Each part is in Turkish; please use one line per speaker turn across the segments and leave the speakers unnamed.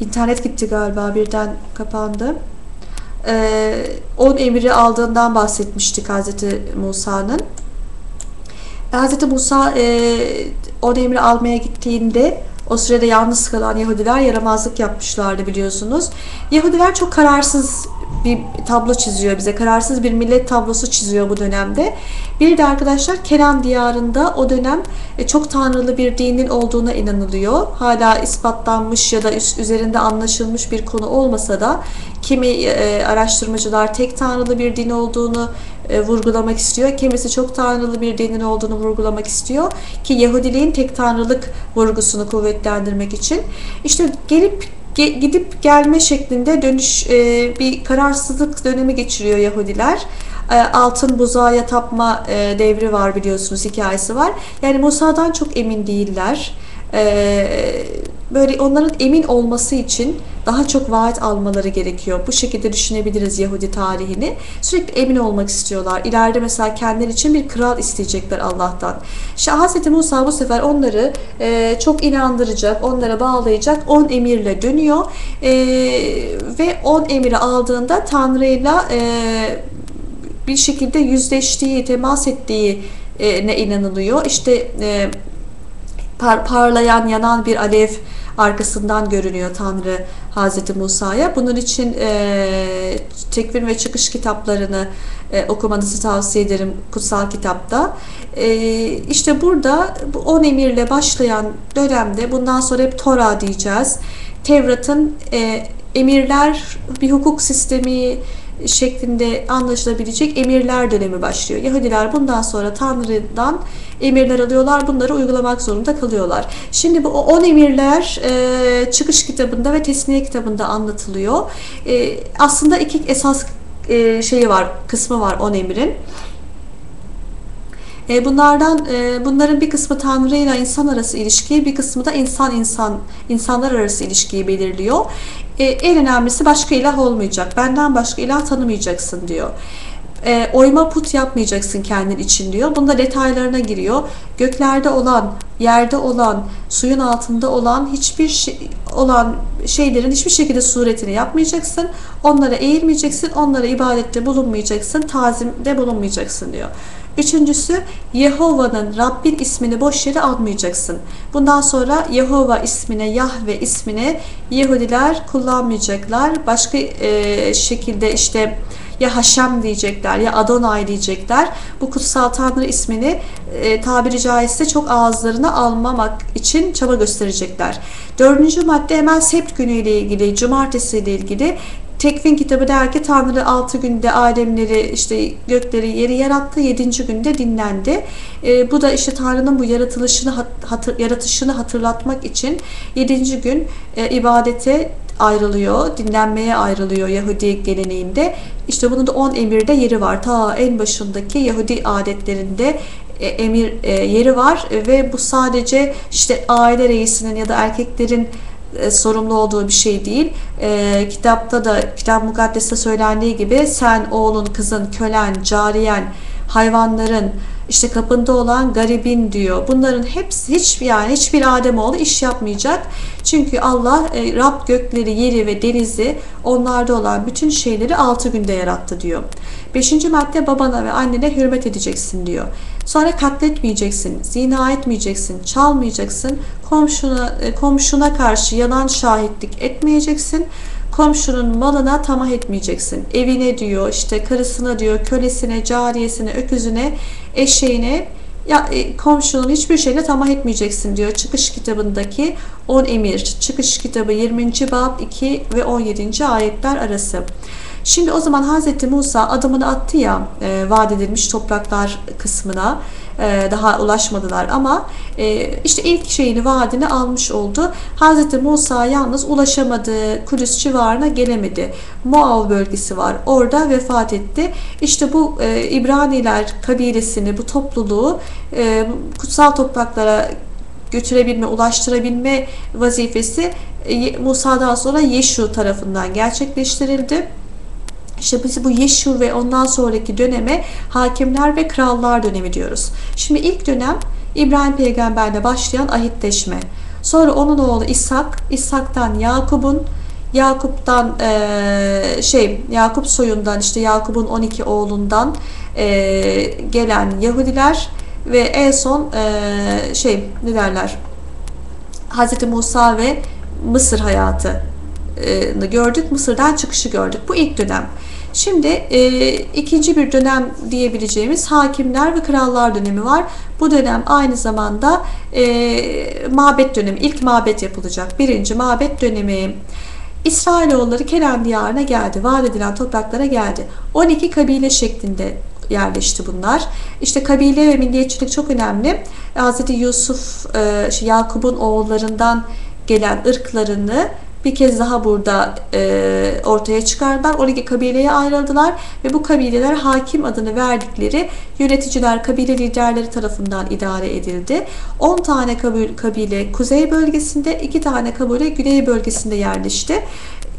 internet gitti galiba birden kapandı. Ee, 10 emri aldığından bahsetmiştik Hazreti Musa'nın. Hazreti Musa e, 10 emri almaya gittiğinde o sırada yalnız kalan Yahudiler yaramazlık yapmışlardı biliyorsunuz. Yahudiler çok kararsız bir tablo çiziyor bize. Kararsız bir millet tablosu çiziyor bu dönemde. Bir de arkadaşlar Kenan diyarında o dönem e, çok tanrılı bir dinin olduğuna inanılıyor. Hala ispatlanmış ya da üzerinde anlaşılmış bir konu olmasa da kimi e, araştırmacılar tek tanrılı bir din olduğunu e, vurgulamak istiyor. Kimisi çok tanrılı bir dinin olduğunu vurgulamak istiyor ki Yahudiliğin tek tanrılık vurgusunu kuvvetlendirmek için. İşte gelip gidip gelme şeklinde dönüş e, bir kararsızlık dönemi geçiriyor Yahudiler. E, altın buzağa tapma e, devri var biliyorsunuz hikayesi var. Yani Musa'dan çok emin değiller. E, böyle onların emin olması için daha çok vaat almaları gerekiyor. Bu şekilde düşünebiliriz Yahudi tarihini. Sürekli emin olmak istiyorlar. İleride mesela kendileri için bir kral isteyecekler Allah'tan. İşte Hz. Musa bu sefer onları e, çok inandıracak, onlara bağlayacak 10 emirle dönüyor. E, ve 10 emiri aldığında Tanrı'yla e, bir şekilde yüzleştiği, temas ettiği ne inanılıyor. İşte e, par parlayan, yanan bir alev arkasından görünüyor Tanrı Hazreti Musa'ya. Bunun için e, tekvir ve çıkış kitaplarını e, okumanızı tavsiye ederim kutsal kitapta. E, işte burada bu 10 emirle başlayan dönemde bundan sonra hep Tora diyeceğiz. Tevrat'ın e, emirler bir hukuk sistemi şeklinde anlaşılabilecek emirler dönemi başlıyor. Yahudiler bundan sonra Tanrı'dan emirler alıyorlar. Bunları uygulamak zorunda kalıyorlar. Şimdi bu 10 emirler e, çıkış kitabında ve tesniye kitabında anlatılıyor. E, aslında iki esas e, şeyi var, kısmı var 10 emrin. E, bunlardan e, bunların bir kısmı Tanrı ile insan arası ilişkiyi, bir kısmı da insan insan insanlar arası ilişkiyi belirliyor. E, en önemlisi başka ilah olmayacak. Benden başka ilah tanımayacaksın diyor e, oyma put yapmayacaksın kendin için diyor. Bunda detaylarına giriyor. Göklerde olan, yerde olan, suyun altında olan hiçbir şey, olan şeylerin hiçbir şekilde suretini yapmayacaksın. Onlara eğilmeyeceksin, onlara ibadette bulunmayacaksın, tazimde bulunmayacaksın diyor. Üçüncüsü Yehova'nın Rabbin ismini boş yere almayacaksın. Bundan sonra Yehova ismine, Yahve ismine Yahudiler kullanmayacaklar. Başka e, şekilde işte ya Haşem diyecekler ya Adonay diyecekler. Bu kutsal Tanrı ismini e, tabiri caizse çok ağızlarına almamak için çaba gösterecekler. Dördüncü madde hemen sept günüyle ilgili, cumartesi ile ilgili Tekvin kitabı der ki Tanrı altı günde alemleri işte gökleri yeri yarattı. Yedinci günde dinlendi. E, bu da işte Tanrı'nın bu yaratılışını hatır, yaratışını hatırlatmak için yedinci gün e, ibadete ayrılıyor, dinlenmeye ayrılıyor Yahudi geleneğinde. İşte bunun da 10 emirde yeri var. Ta en başındaki Yahudi adetlerinde e, emir e, yeri var ve bu sadece işte aile reisinin ya da erkeklerin e, sorumlu olduğu bir şey değil. E, kitapta da, kitap mukaddeste söylendiği gibi sen oğlun, kızın, kölen, cariyen, hayvanların, işte kapında olan garibin diyor. Bunların hepsi hiç yani hiçbir Ademoğlu iş yapmayacak. Çünkü Allah e, Rab gökleri, yeri ve denizi onlarda olan bütün şeyleri altı günde yarattı diyor. Beşinci madde babana ve annene hürmet edeceksin diyor. Sonra katletmeyeceksin, zina etmeyeceksin, çalmayacaksın, komşuna, e, komşuna karşı yalan şahitlik etmeyeceksin, komşunun malına tamah etmeyeceksin. Evine diyor, işte karısına diyor, kölesine, cariyesine, öküzüne, eşeğine ya e, komşunun hiçbir şeyle tamah etmeyeceksin diyor. Çıkış kitabındaki 10 emir. Çıkış kitabı 20. bab 2 ve 17. ayetler arası. Şimdi o zaman Hz. Musa adımını attı ya e, vaat edilmiş topraklar kısmına e, daha ulaşmadılar ama e, işte ilk şeyini vaadini almış oldu. Hz. Musa yalnız ulaşamadı. Kudüs civarına gelemedi. Moav bölgesi var. Orada vefat etti. İşte bu e, İbraniler kabilesini, bu topluluğu e, kutsal topraklara götürebilme, ulaştırabilme vazifesi e, Musa'dan sonra Yeşu tarafından gerçekleştirildi. İşte biz bu Yeşur ve ondan sonraki döneme hakimler ve krallar dönemi diyoruz. Şimdi ilk dönem İbrahim peygamberle başlayan ahitleşme. Sonra onun oğlu İshak, İshak'tan Yakup'un, Yakup'tan eee, şey Yakup soyundan işte Yakup'un 12 oğlundan eee, gelen Yahudiler ve en son eee, şey ne derler Hz. Musa ve Mısır hayatı e, gördük. Mısır'dan çıkışı gördük. Bu ilk dönem. Şimdi e, ikinci bir dönem diyebileceğimiz hakimler ve krallar dönemi var. Bu dönem aynı zamanda e, mabet dönemi. İlk mabet yapılacak. Birinci mabet dönemi. İsrailoğulları Kenan diyarına geldi. Vaat edilen topraklara geldi. 12 kabile şeklinde yerleşti bunlar. İşte kabile ve milliyetçilik çok önemli. Hz. Yusuf, e, şey, Yakup'un oğullarından gelen ırklarını bir kez daha burada e, ortaya çıkardılar. 12 kabileye ayrıldılar ve bu kabileler hakim adını verdikleri yöneticiler, kabile liderleri tarafından idare edildi. 10 tane kabile, kuzey bölgesinde, 2 tane kabile güney bölgesinde yerleşti.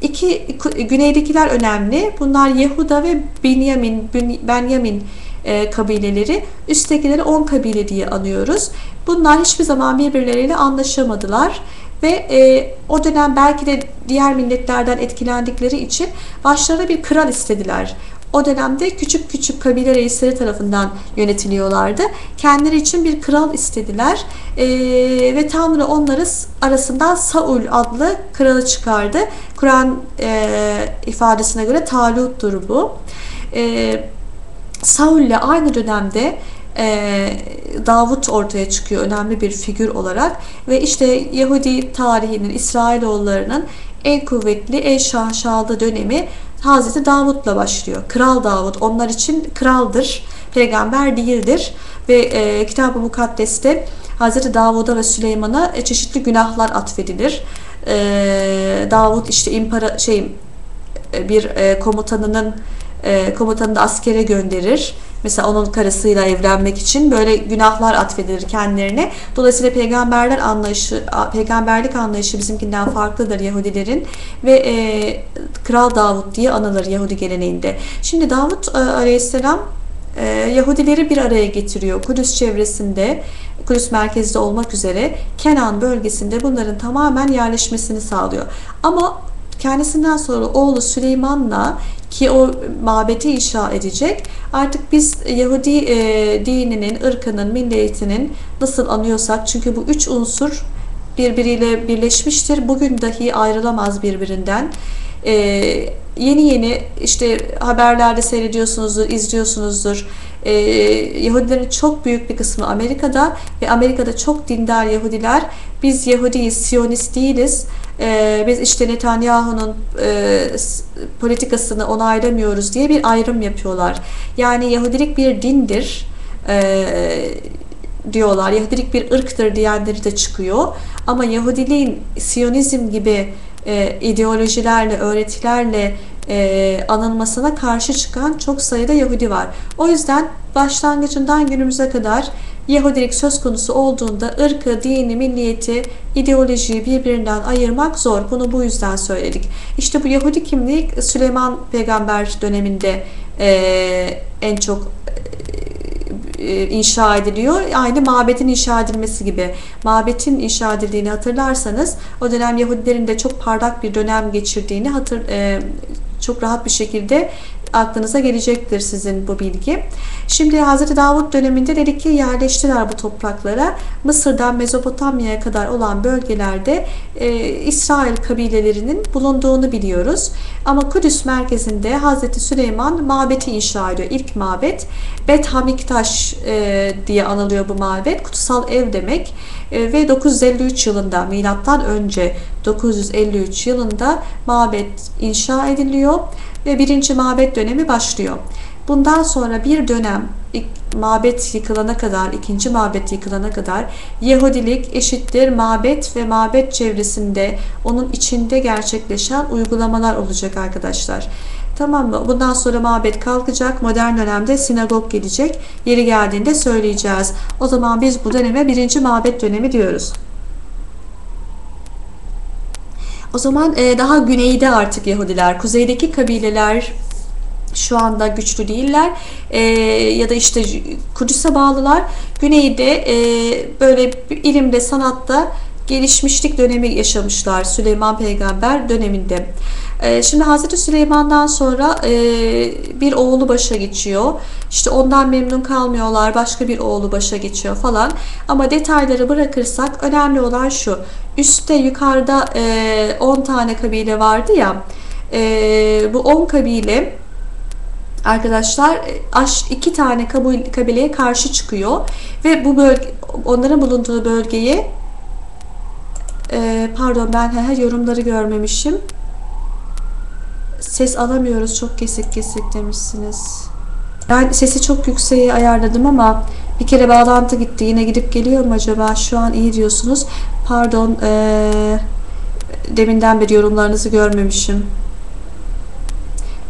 İki güneydekiler önemli. Bunlar Yehuda ve Benyamin, Benyamin e, kabileleri. Üsttekileri 10 kabile diye anıyoruz. Bunlar hiçbir zaman birbirleriyle anlaşamadılar ve e, o dönem belki de diğer milletlerden etkilendikleri için başlarına bir kral istediler. O dönemde küçük küçük kabile reisleri tarafından yönetiliyorlardı. Kendileri için bir kral istediler e, ve Tanrı onları arasından Saul adlı kralı çıkardı. Kur'an e, ifadesine göre Talut'tur bu. E, Saul ile aynı dönemde e, Davut ortaya çıkıyor önemli bir figür olarak ve işte Yahudi tarihinin İsrailoğullarının en kuvvetli, en şaşalı dönemi Hazreti Davut'la başlıyor. Kral Davut onlar için kraldır, peygamber değildir ve e, Kitab-ı Mukaddes'te Hazreti Davud'a ve Süleyman'a e, çeşitli günahlar atfedilir. E, Davut işte impara şey e, bir e, komutanının e, komutanını da askere gönderir Mesela onun karısıyla evlenmek için böyle günahlar atfedilir kendilerine. Dolayısıyla peygamberler anlayışı, peygamberlik anlayışı bizimkinden farklıdır Yahudilerin ve e, Kral Davut diye anılır Yahudi geleneğinde. Şimdi Davut e, Aleyhisselam e, Yahudileri bir araya getiriyor. Kudüs çevresinde, Kudüs merkezde olmak üzere Kenan bölgesinde bunların tamamen yerleşmesini sağlıyor. Ama kendisinden sonra oğlu Süleyman'la ki o mabeti inşa edecek. Artık biz Yahudi e, dininin, ırkının, milletinin nasıl anıyorsak çünkü bu üç unsur birbiriyle birleşmiştir. Bugün dahi ayrılamaz birbirinden. E, yeni yeni işte haberlerde seyrediyorsunuzdur, izliyorsunuzdur. E, Yahudilerin çok büyük bir kısmı Amerika'da ve Amerika'da çok dindar Yahudiler biz Yahudiyiz, Siyonist değiliz e, biz işte Netanyahu'nun e, politikasını onaylamıyoruz diye bir ayrım yapıyorlar. Yani Yahudilik bir dindir e, diyorlar. Yahudilik bir ırktır diyenleri de çıkıyor. Ama Yahudiliğin Siyonizm gibi e, ideolojilerle, öğretilerle e, anılmasına karşı çıkan çok sayıda Yahudi var. O yüzden başlangıcından günümüze kadar Yahudilik söz konusu olduğunda ırkı, dini, milliyeti, ideolojiyi birbirinden ayırmak zor. Bunu bu yüzden söyledik. İşte bu Yahudi kimlik Süleyman peygamber döneminde e, en çok e, inşa ediliyor. Aynı mabetin inşa edilmesi gibi. Mabetin inşa edildiğini hatırlarsanız o dönem Yahudilerin de çok parlak bir dönem geçirdiğini hatır, e, çok rahat bir şekilde aklınıza gelecektir sizin bu bilgi. Şimdi Hz. Davut döneminde dedik ki yerleştiler bu topraklara. Mısır'dan Mezopotamya'ya kadar olan bölgelerde e, İsrail kabilelerinin bulunduğunu biliyoruz. Ama Kudüs merkezinde Hz. Süleyman mabeti inşa ediyor. İlk mabet Bet Hamiktaş e, diye anılıyor bu mabet. Kutsal ev demek. E, ve 953 yılında milattan önce 953 yılında mabet inşa ediliyor ve birinci mabet dönemi başlıyor. Bundan sonra bir dönem mabet yıkılana kadar, ikinci mabet yıkılana kadar Yahudilik eşittir mabet ve mabet çevresinde onun içinde gerçekleşen uygulamalar olacak arkadaşlar. Tamam mı? Bundan sonra mabet kalkacak. Modern dönemde sinagog gelecek. Yeri geldiğinde söyleyeceğiz. O zaman biz bu döneme birinci mabet dönemi diyoruz. O zaman e, daha güneyde artık Yahudiler, kuzeydeki kabileler şu anda güçlü değiller e, ya da işte Kudüs'e bağlılar. Güneyde e, böyle ilimde, sanatta gelişmişlik dönemi yaşamışlar Süleyman peygamber döneminde. E, şimdi Hazreti Süleyman'dan sonra e, bir oğlu başa geçiyor. İşte ondan memnun kalmıyorlar. Başka bir oğlu başa geçiyor falan. Ama detayları bırakırsak önemli olan şu. Üstte yukarıda 10 tane kabile vardı ya. Bu 10 kabile arkadaşlar iki tane kabileye karşı çıkıyor ve bu bölge onların bulunduğu bölgeye pardon ben yorumları görmemişim. Ses alamıyoruz çok kesik kesik demişsiniz. Ben sesi çok yükseğe ayarladım ama bir kere bağlantı gitti. Yine gidip geliyor mu acaba? Şu an iyi diyorsunuz. Pardon. Ee, deminden beri yorumlarınızı görmemişim.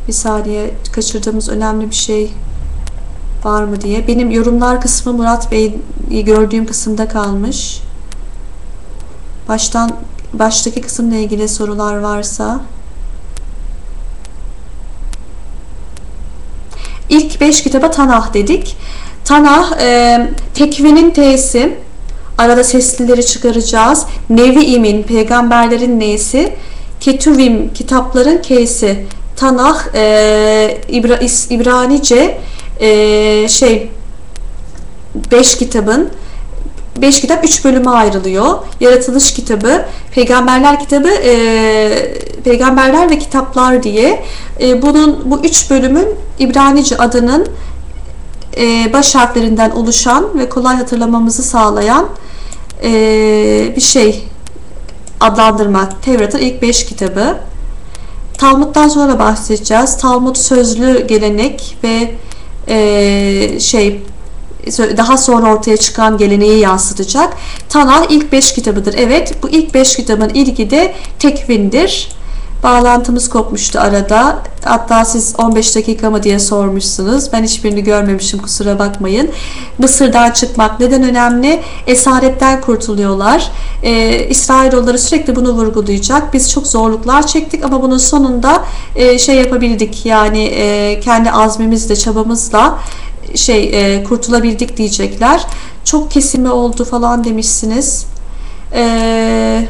Bir saniye kaçırdığımız önemli bir şey var mı diye. Benim yorumlar kısmı Murat Bey'i gördüğüm kısımda kalmış. Baştan baştaki kısımla ilgili sorular varsa İlk beş kitaba Tanah dedik. Tanah e, tekvinin T'si. Arada seslileri çıkaracağız. Nevi'imin, peygamberlerin neysi. Ketuvim, kitapların K'si. Tanah, e, İbra, İbranice e, şey beş kitabın beş kitap üç bölüme ayrılıyor. Yaratılış kitabı, peygamberler kitabı, e, peygamberler ve kitaplar diye. E, bunun bu üç bölümün İbranice adının e, baş harflerinden oluşan ve kolay hatırlamamızı sağlayan e, bir şey adlandırma. Tevrat'ın ilk beş kitabı. Talmud'dan sonra bahsedeceğiz. Talmud sözlü gelenek ve e, şey daha sonra ortaya çıkan geleneği yansıtacak. Tanah ilk beş kitabıdır. Evet bu ilk beş kitabın ilgi de tekvindir. Bağlantımız kopmuştu arada. Hatta siz 15 dakika mı diye sormuşsunuz. Ben hiçbirini görmemişim kusura bakmayın. Mısır'dan çıkmak neden önemli? Esaretten kurtuluyorlar. Ee, İsrailoğulları sürekli bunu vurgulayacak. Biz çok zorluklar çektik ama bunun sonunda e, şey yapabildik. Yani e, kendi azmimizle, çabamızla şey e, kurtulabildik diyecekler. Çok kesimi oldu falan demişsiniz. Eee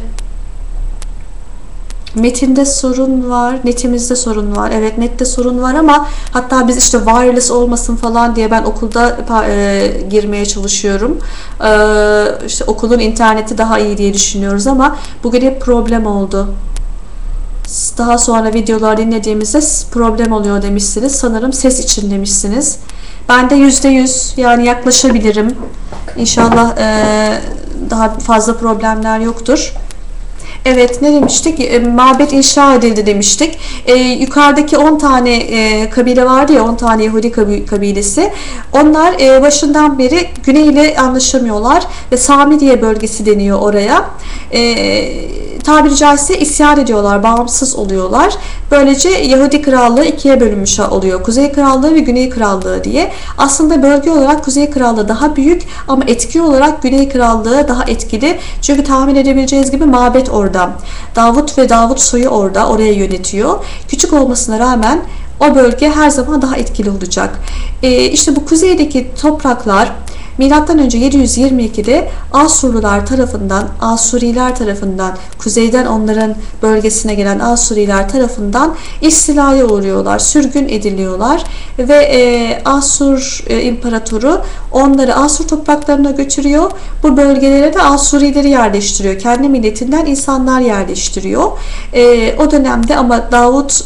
Metinde sorun var, netimizde sorun var. Evet nette sorun var ama hatta biz işte wireless olmasın falan diye ben okulda e, girmeye çalışıyorum. E, işte okulun interneti daha iyi diye düşünüyoruz ama bugün hep problem oldu. Daha sonra videolar dinlediğimizde problem oluyor demişsiniz. Sanırım ses için demişsiniz. Ben de yüz yani yaklaşabilirim. İnşallah e, daha fazla problemler yoktur. Evet ne demiştik? E, mabet inşa edildi demiştik. E, yukarıdaki 10 tane e, kabile vardı ya 10 tane Yahudi kabilesi. Onlar e, başından beri Güney ile anlaşamıyorlar ve Samidiye bölgesi deniyor oraya. E, tabiri caizse isyan ediyorlar, bağımsız oluyorlar. Böylece Yahudi krallığı ikiye bölünmüş oluyor. Kuzey krallığı ve Güney krallığı diye. Aslında bölge olarak Kuzey krallığı daha büyük ama etki olarak Güney krallığı daha etkili. Çünkü tahmin edebileceğiniz gibi mabet orada. Davut ve Davut soyu orada, oraya yönetiyor. Küçük olmasına rağmen o bölge her zaman daha etkili olacak. Ee, işte bu kuzeydeki topraklar Önce 722'de Asurlular tarafından, Asuriler tarafından, kuzeyden onların bölgesine gelen Asuriler tarafından istilaya uğruyorlar, sürgün ediliyorlar ve e, Asur e, imparatoru onları Asur topraklarına götürüyor. Bu bölgelere de Asurileri yerleştiriyor. Kendi milletinden insanlar yerleştiriyor. E, o dönemde ama Davut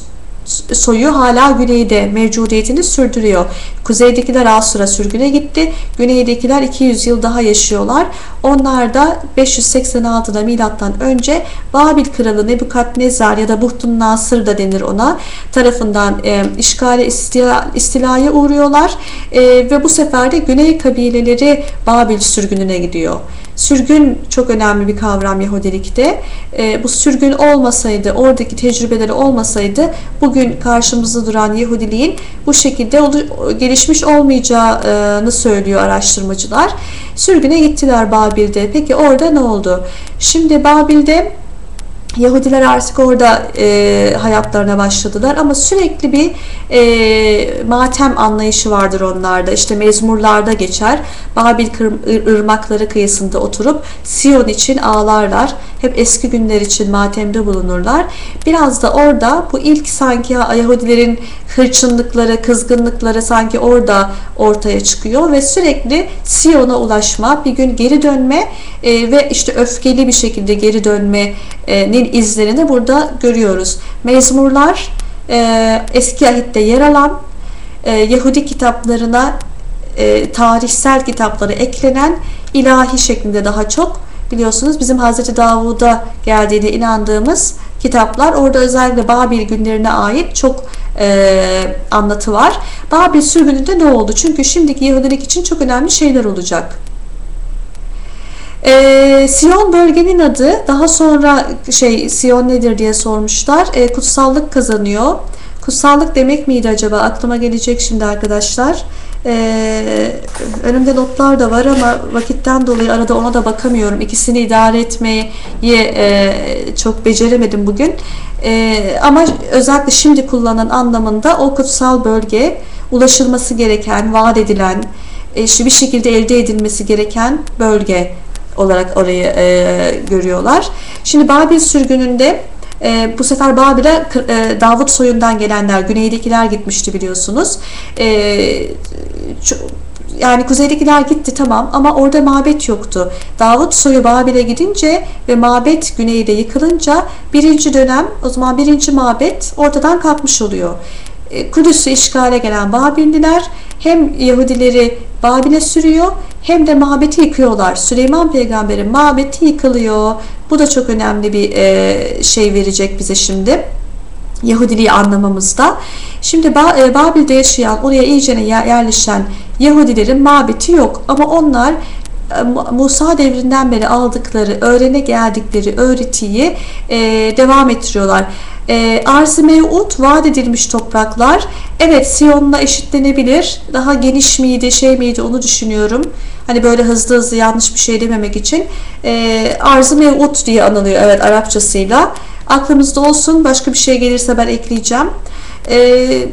soyu hala güneyde mevcudiyetini sürdürüyor. Kuzeydekiler Asur'a sürgüne gitti. Güneydekiler 200 yıl daha yaşıyorlar. Onlar da 586'da milattan önce Babil kralı Nebukadnezar ya da Buhtun Nasır da denir ona tarafından e, işgale istila, istilaya uğruyorlar e, ve bu sefer de Güney kabileleri Babil sürgününe gidiyor. Sürgün çok önemli bir kavram Yahudilikte. E, bu sürgün olmasaydı, oradaki tecrübeleri olmasaydı bugün karşımızda duran Yahudiliğin bu şekilde gelişmiş olmayacağını söylüyor araştırmacılar. Sürgüne gittiler Babil'de. Peki orada ne oldu? Şimdi Babil'de Yahudiler artık orada e, hayatlarına başladılar ama sürekli bir e, matem anlayışı vardır onlarda. İşte mezmurlarda geçer. Babil ırmakları kıyısında oturup Sion için ağlarlar. Hep eski günler için matemde bulunurlar. Biraz da orada bu ilk sanki Yahudilerin hırçınlıkları, kızgınlıkları sanki orada ortaya çıkıyor ve sürekli Sion'a ulaşma, bir gün geri dönme e, ve işte öfkeli bir şekilde geri dönmenin izlerini burada görüyoruz. Mezmurlar e, eski ahitte yer alan e, Yahudi kitaplarına e, tarihsel kitapları eklenen ilahi şeklinde daha çok biliyorsunuz bizim Hazreti Davud'a geldiğine inandığımız kitaplar. Orada özellikle Babil günlerine ait çok e, anlatı var. Babil sürgününde ne oldu? Çünkü şimdiki Yahudilik için çok önemli şeyler olacak. E, Sion bölgenin adı daha sonra şey Sion nedir diye sormuşlar. E, kutsallık kazanıyor. Kutsallık demek miydi acaba? Aklıma gelecek şimdi arkadaşlar. Ee, önümde notlar da var ama vakitten dolayı arada ona da bakamıyorum. İkisini idare etmeyi e, çok beceremedim bugün. E, ama özellikle şimdi kullanılan anlamında o kutsal bölge ulaşılması gereken, vaat edilen, e, bir şekilde elde edilmesi gereken bölge olarak orayı e, görüyorlar. Şimdi Babil sürgününde e, bu sefer Babil'e e, Davut soyundan gelenler, güneydekiler gitmişti biliyorsunuz. E, yani kuzeydekiler gitti tamam ama orada mabet yoktu. Davut soyu Babil'e gidince ve mabet güneyde yıkılınca birinci dönem o zaman birinci mabet ortadan kalkmış oluyor. E, Kudüs'ü işgale gelen Babilliler hem Yahudileri Babil'e sürüyor hem de mabeti yıkıyorlar. Süleyman peygamberin mabeti yıkılıyor. Bu da çok önemli bir e, şey verecek bize şimdi. Yahudiliği anlamamızda. Şimdi e, Babil'de yaşayan, oraya iyicene yerleşen Yahudilerin mabeti yok. Ama onlar Musa devrinden beri aldıkları, öğrene geldikleri öğretiyi e, devam ettiriyorlar. E, Arz-ı Mev'ud vaat edilmiş topraklar. Evet Siyon'la eşitlenebilir. Daha geniş miydi, şey miydi onu düşünüyorum. Hani böyle hızlı hızlı yanlış bir şey dememek için. E, Arz-ı Mev'ud diye anılıyor evet Arapçasıyla. Aklımızda olsun. Başka bir şey gelirse ben ekleyeceğim. Eee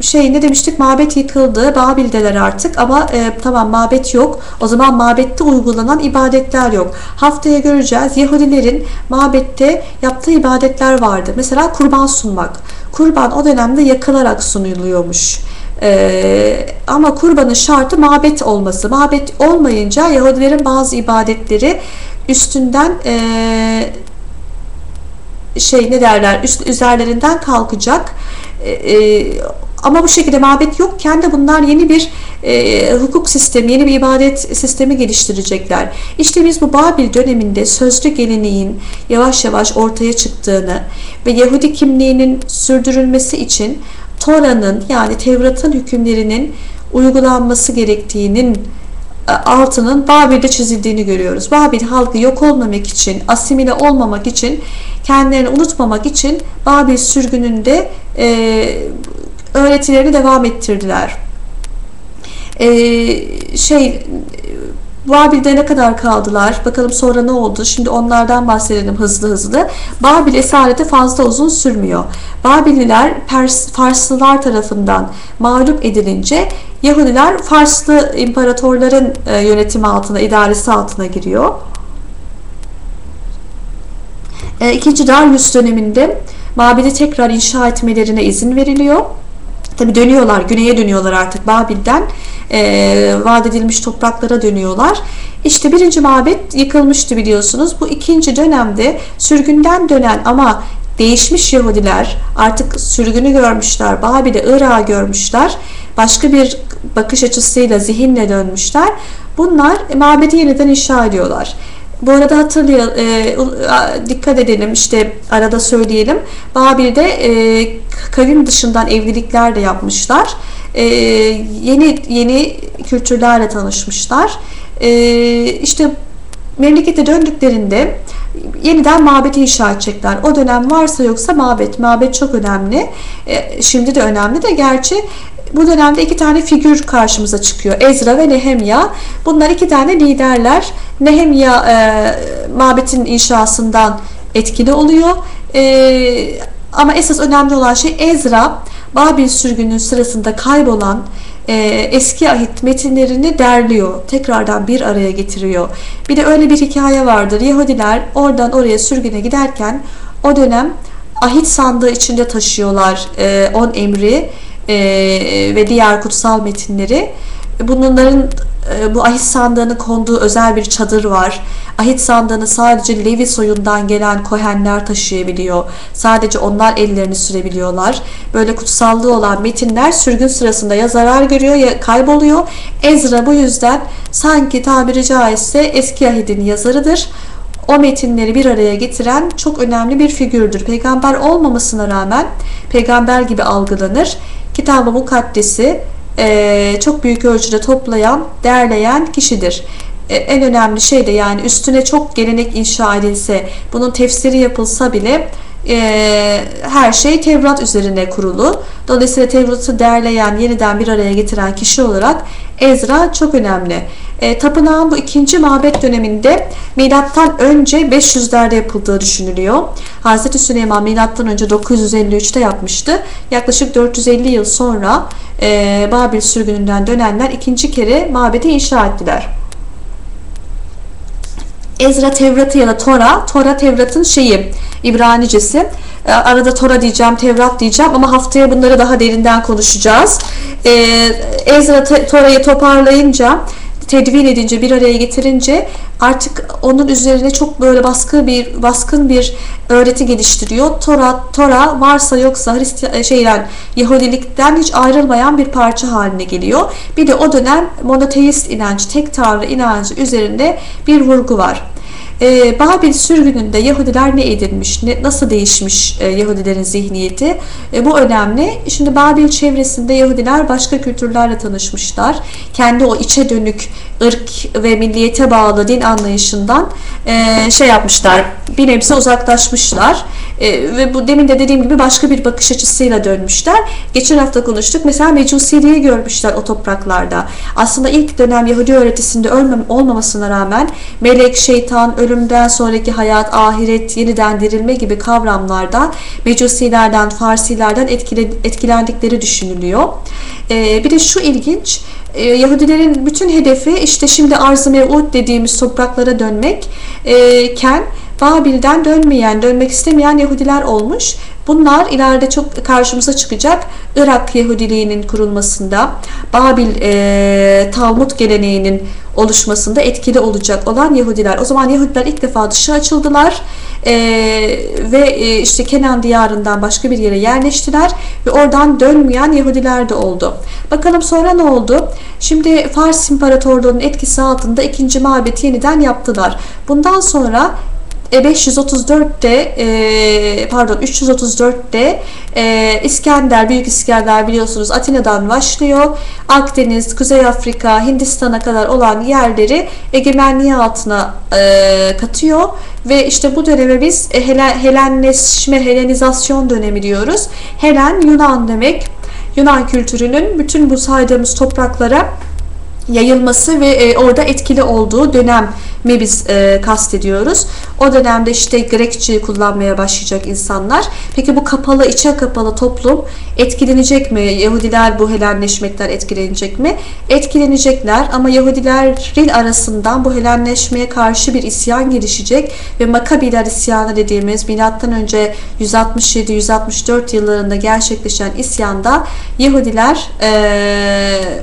şey ne demiştik mabet yıkıldı Babil'deler artık ama e, tamam mabet yok. O zaman mabette uygulanan ibadetler yok. Haftaya göreceğiz Yahudilerin mabette yaptığı ibadetler vardı. Mesela kurban sunmak. Kurban o dönemde yakılarak sunuluyormuş. Ee, ama kurbanın şartı mabet olması. Mabet olmayınca Yahudilerin bazı ibadetleri üstünden e, şey ne derler üst üzerlerinden kalkacak. E, e ama bu şekilde mabet yokken de bunlar yeni bir e, hukuk sistemi, yeni bir ibadet sistemi geliştirecekler. İşte biz bu Babil döneminde sözlü geleneğin yavaş yavaş ortaya çıktığını ve Yahudi kimliğinin sürdürülmesi için Tora'nın yani Tevrat'ın hükümlerinin uygulanması gerektiğinin e, altının Babil'de çizildiğini görüyoruz. Babil halkı yok olmamak için, asimile olmamak için, kendilerini unutmamak için Babil sürgününde e, öğretilerini devam ettirdiler. Ee, şey Babil'de ne kadar kaldılar? Bakalım sonra ne oldu? Şimdi onlardan bahsedelim hızlı hızlı. Babil esareti fazla uzun sürmüyor. Babililer Pers, Farslılar tarafından mağlup edilince Yahudiler Farslı imparatorların e, yönetimi altına, idaresi altına giriyor. E, ikinci Darius döneminde Babil'i tekrar inşa etmelerine izin veriliyor. Tabi dönüyorlar, güneye dönüyorlar artık Babil'den. E, vaat edilmiş topraklara dönüyorlar. İşte birinci mabet yıkılmıştı biliyorsunuz. Bu ikinci dönemde sürgünden dönen ama değişmiş Yahudiler artık sürgünü görmüşler, Babil'de Irak'ı görmüşler. Başka bir bakış açısıyla, zihinle dönmüşler. Bunlar mabedi yeniden inşa ediyorlar. Bu arada hatırlayalım, e, dikkat edelim işte arada söyleyelim. Babil'de e, kavim dışından evlilikler de yapmışlar. E, yeni yeni kültürlerle tanışmışlar. E, işte memlekete döndüklerinde yeniden mabeti inşa edecekler. O dönem varsa yoksa mabet. Mabet çok önemli. E, şimdi de önemli de gerçi bu dönemde iki tane figür karşımıza çıkıyor. Ezra ve Nehemya. Bunlar iki tane liderler. Nehemya e, mabetin inşasından etkili oluyor. E, ama esas önemli olan şey Ezra Babil sürgünün sırasında kaybolan e, eski ahit metinlerini derliyor. Tekrardan bir araya getiriyor. Bir de öyle bir hikaye vardır. Yahudiler oradan oraya sürgüne giderken o dönem ahit sandığı içinde taşıyorlar e, on emri e, ve diğer kutsal metinleri. Bunların e, bu ahit sandığının konduğu özel bir çadır var. Ahit sandığını sadece Levi soyundan gelen kohenler taşıyabiliyor. Sadece onlar ellerini sürebiliyorlar. Böyle kutsallığı olan metinler sürgün sırasında ya zarar görüyor ya kayboluyor. Ezra bu yüzden sanki tabiri caizse eski ahidin yazarıdır o metinleri bir araya getiren çok önemli bir figürdür. Peygamber olmamasına rağmen peygamber gibi algılanır. Kitab-ı Mukaddes'i e, çok büyük ölçüde toplayan, derleyen kişidir. E, en önemli şey de yani üstüne çok gelenek inşa edilse, bunun tefsiri yapılsa bile e, her şey Tevrat üzerine kurulu. Dolayısıyla Tevrat'ı derleyen, yeniden bir araya getiren kişi olarak Ezra çok önemli. E, tapınağın bu ikinci mabet döneminde milattan önce 500'lerde yapıldığı düşünülüyor. Hazreti Süleyman milattan önce 953'te yapmıştı. Yaklaşık 450 yıl sonra e, Babil sürgününden dönenler ikinci kere mabedi inşa ettiler. Ezra Tevrat'ı ya da Tora, Tora Tevrat'ın şeyi, İbranicesi. E, arada Tora diyeceğim, Tevrat diyeceğim ama haftaya bunları daha derinden konuşacağız. E, Ezra Tora'yı toparlayınca tedvin edince bir araya getirince artık onun üzerine çok böyle baskı bir baskın bir öğreti geliştiriyor. Tora Tora varsa yoksa Hristiyan e, şeyden Yahudilikten hiç ayrılmayan bir parça haline geliyor. Bir de o dönem monoteist inanç, tek tanrı inancı üzerinde bir vurgu var. E, Babil sürgününde Yahudiler ne edinmiş, ne, nasıl değişmiş e, Yahudilerin zihniyeti e, bu önemli. Şimdi Babil çevresinde Yahudiler başka kültürlerle tanışmışlar. Kendi o içe dönük ırk ve milliyete bağlı din anlayışından e, şey yapmışlar, bir nebze uzaklaşmışlar. E, ve bu demin de dediğim gibi başka bir bakış açısıyla dönmüşler. Geçen hafta konuştuk. Mesela Mecusiliği görmüşler o topraklarda. Aslında ilk dönem Yahudi öğretisinde ölmem, olmamasına rağmen melek, şeytan, ölümden sonraki hayat, ahiret, yeniden dirilme gibi kavramlarda Mecusilerden, Farsilerden etkile, etkilendikleri düşünülüyor. E, bir de şu ilginç, e, Yahudilerin bütün hedefi işte şimdi arz-ı mev'ud dediğimiz topraklara dönmek e, Babil'den dönmeyen, dönmek istemeyen Yahudiler olmuş. Bunlar ileride çok karşımıza çıkacak. Irak Yahudiliğinin kurulmasında, Babil e, Talmud geleneğinin oluşmasında etkili olacak olan Yahudiler. O zaman Yahudiler ilk defa dışa açıldılar e, ve e, işte Kenan diyarından başka bir yere yerleştiler ve oradan dönmeyen Yahudiler de oldu. Bakalım sonra ne oldu? Şimdi Fars İmparatorluğu'nun etkisi altında ikinci mabeti yeniden yaptılar. Bundan sonra 534'te e, pardon 334'te e, İskender, Büyük İskender biliyorsunuz Atina'dan başlıyor. Akdeniz, Kuzey Afrika, Hindistan'a kadar olan yerleri egemenliği altına e, katıyor. Ve işte bu döneme biz Helen, Helenleşme, Helenizasyon dönemi diyoruz. Helen Yunan demek. Yunan kültürünün bütün bu saydığımız topraklara yayılması ve e, orada etkili olduğu dönem mi biz e, kastediyoruz. O dönemde işte Grekçeyi kullanmaya başlayacak insanlar. Peki bu kapalı, içe kapalı toplum etkilenecek mi? Yahudiler bu Helenleşmekten etkilenecek mi? Etkilenecekler ama Yahudilerin arasından bu Helenleşmeye karşı bir isyan gelişecek ve Makabiler isyanı dediğimiz milattan önce 167-164 yıllarında gerçekleşen isyanda Yahudiler e,